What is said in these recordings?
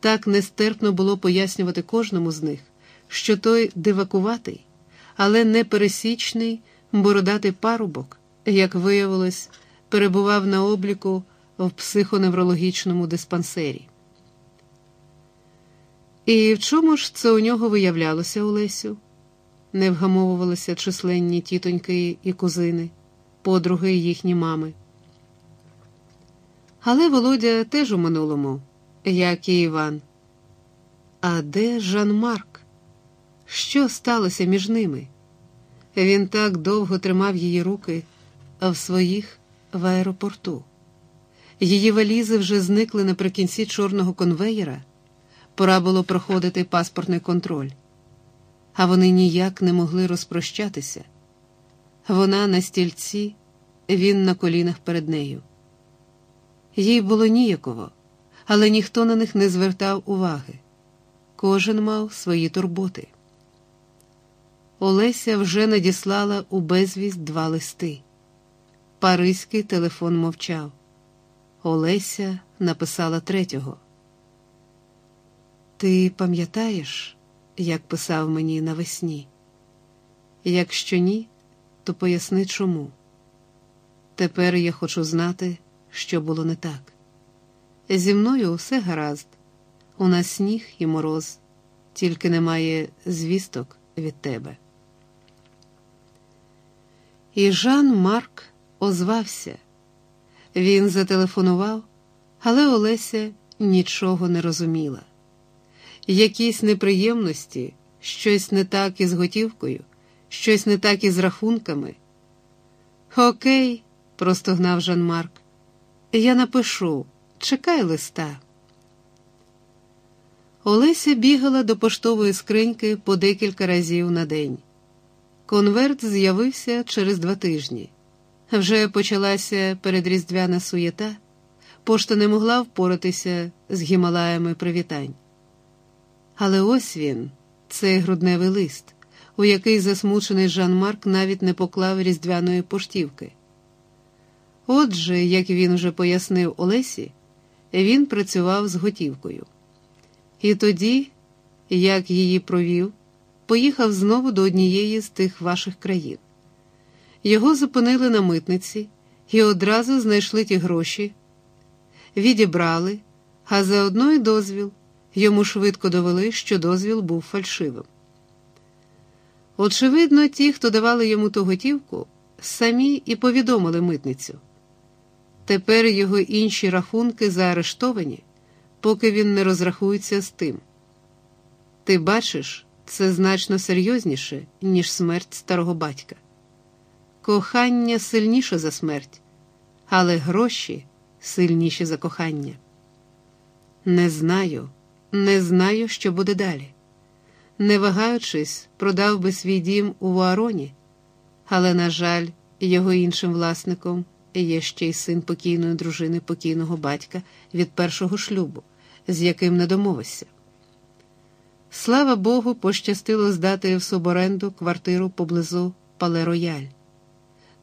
Так нестерпно було пояснювати кожному з них, що той дивакуватий, але не пересічний бородатий парубок, як виявилось, перебував на обліку в психоневрологічному диспансері. І в чому ж це у нього виявлялося Олесю? Не вгамовувалися численні тітоньки і кузини, подруги їхні мами. Але Володя теж у минулому, як і Іван. А де Жан Марк? Що сталося між ними? Він так довго тримав її руки, в своїх в аеропорту. Її валізи вже зникли наприкінці чорного конвеєра. Пора було проходити паспортний контроль, а вони ніяк не могли розпрощатися. Вона на стільці, він на колінах перед нею. Їй було ніяково, але ніхто на них не звертав уваги. Кожен мав свої турботи. Олеся вже надіслала у безвість два листи. Паризький телефон мовчав. Олеся написала третього. Ти пам'ятаєш, як писав мені навесні? Якщо ні, то поясни чому. Тепер я хочу знати, що було не так. Зі мною все гаразд, у нас сніг і мороз, тільки немає звісток від тебе. І Жан Марк озвався. Він зателефонував, але Олеся нічого не розуміла. Якісь неприємності, щось не так із готівкою, щось не так із рахунками. Окей, простогнав Жан Марк. Я напишу, чекай листа. Олеся бігала до поштової скриньки по декілька разів на день. Конверт з'явився через два тижні. Вже почалася передріздвяна суєта, пошта не могла впоратися з гімалаями привітань. Але ось він, цей грудневий лист, у який засмучений Жан Марк навіть не поклав різдвяної поштівки. Отже, як він вже пояснив Олесі, він працював з готівкою. І тоді, як її провів, поїхав знову до однієї з тих ваших країн. Його зупинили на митниці і одразу знайшли ті гроші, відібрали, а заодно й дозвіл. Йому швидко довели, що дозвіл був фальшивим. Очевидно, ті, хто давали йому ту готівку, самі і повідомили митницю. Тепер його інші рахунки заарештовані, поки він не розрахується з тим. Ти бачиш, це значно серйозніше, ніж смерть старого батька. Кохання сильніше за смерть, але гроші сильніші за кохання. Не знаю, не знаю, що буде далі. Не вагаючись, продав би свій дім у Вуароні, але, на жаль, його іншим власником є ще й син покійної дружини покійного батька від першого шлюбу, з яким не домовився. Слава Богу, пощастило здати в суборенду квартиру поблизу Пале Рояль.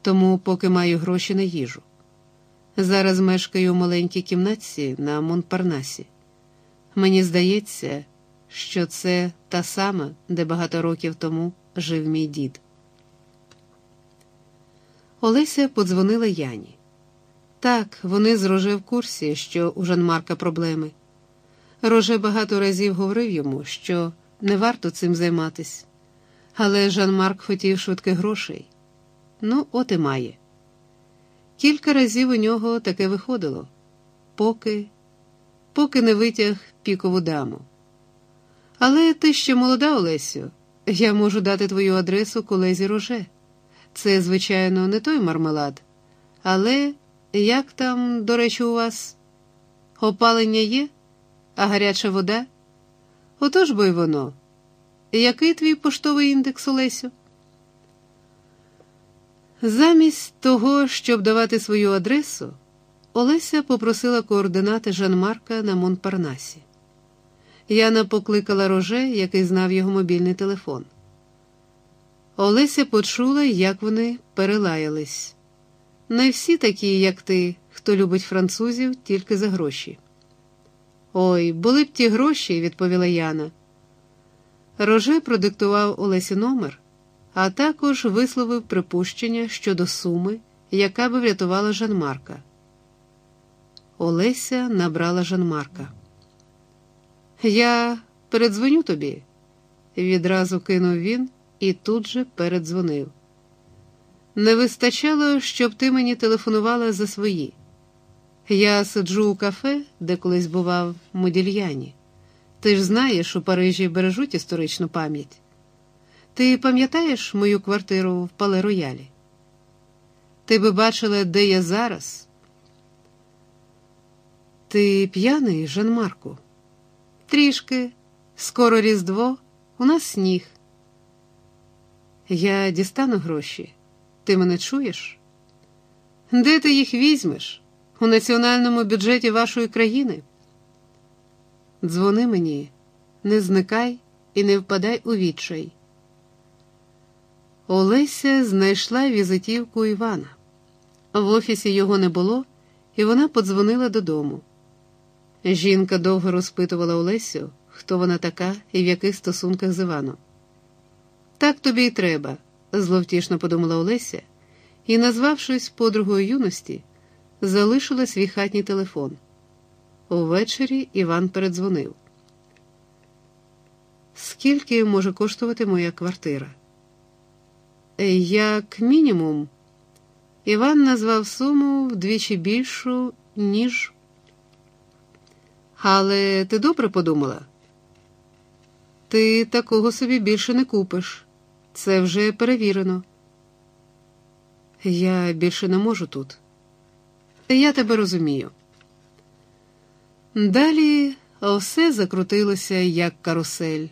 Тому, поки маю гроші на їжу. Зараз мешкаю у маленькій кімнатці на Монпарнасі. Мені здається, що це та сама, де багато років тому жив мій дід. Олеся подзвонила Яні. Так, вони з Роже в курсі, що у Жанмарка проблеми. Роже багато разів говорив йому, що не варто цим займатись. Але Жан-Марк хотів швидких грошей. Ну, от і має. Кілька разів у нього таке виходило, поки, поки не витяг пікову даму. Але ти ще молода, Олесю, я можу дати твою адресу колезі Роже. Це, звичайно, не той мармелад. Але як там, до речі, у вас? Опалення є, а гаряча вода? Отож бо й воно. Який твій поштовий індекс, Олесю? Замість того, щоб давати свою адресу, Олеся попросила координати Жанмарка на Монпарнасі. Яна покликала роже, який знав його мобільний телефон. Олеся почула, як вони перелаялись. Не всі такі, як ти, хто любить французів тільки за гроші. Ой, були б ті гроші, відповіла Яна. Роже продиктував Олесі номер, а також висловив припущення щодо суми, яка би врятувала Жанмарка. Олеся набрала Жанмарка. Я передзвоню тобі, відразу кинув він і тут же передзвонив. Не вистачало, щоб ти мені телефонувала за свої. Я сиджу у кафе, де колись бував Модільяні. Ти ж знаєш, у Парижі бережуть історичну пам'ять. Ти пам'ятаєш мою квартиру в Пале Роялі? Ти би бачила, де я зараз? Ти п'яний, Жанмарку? Трішки, скоро Різдво, у нас сніг. Я дістану гроші. Ти мене чуєш? Де ти їх візьмеш? У національному бюджеті вашої країни? Дзвони мені, не зникай і не впадай у відчай. Олеся знайшла візитівку Івана. В офісі його не було, і вона подзвонила додому. Жінка довго розпитувала Олесю, хто вона така і в яких стосунках з Іваном. Так тобі й треба, зловтішно подумала Олеся, і, назвавшись подругою юності, залишила свій хатній телефон. Увечері Іван передзвонив. Скільки може коштувати моя квартира? Як мінімум, Іван назвав суму вдвічі більшу, ніж. Але ти добре подумала? Ти такого собі більше не купиш. Це вже перевірено. Я більше не можу тут. Я тебе розумію. Далі все закрутилося як карусель.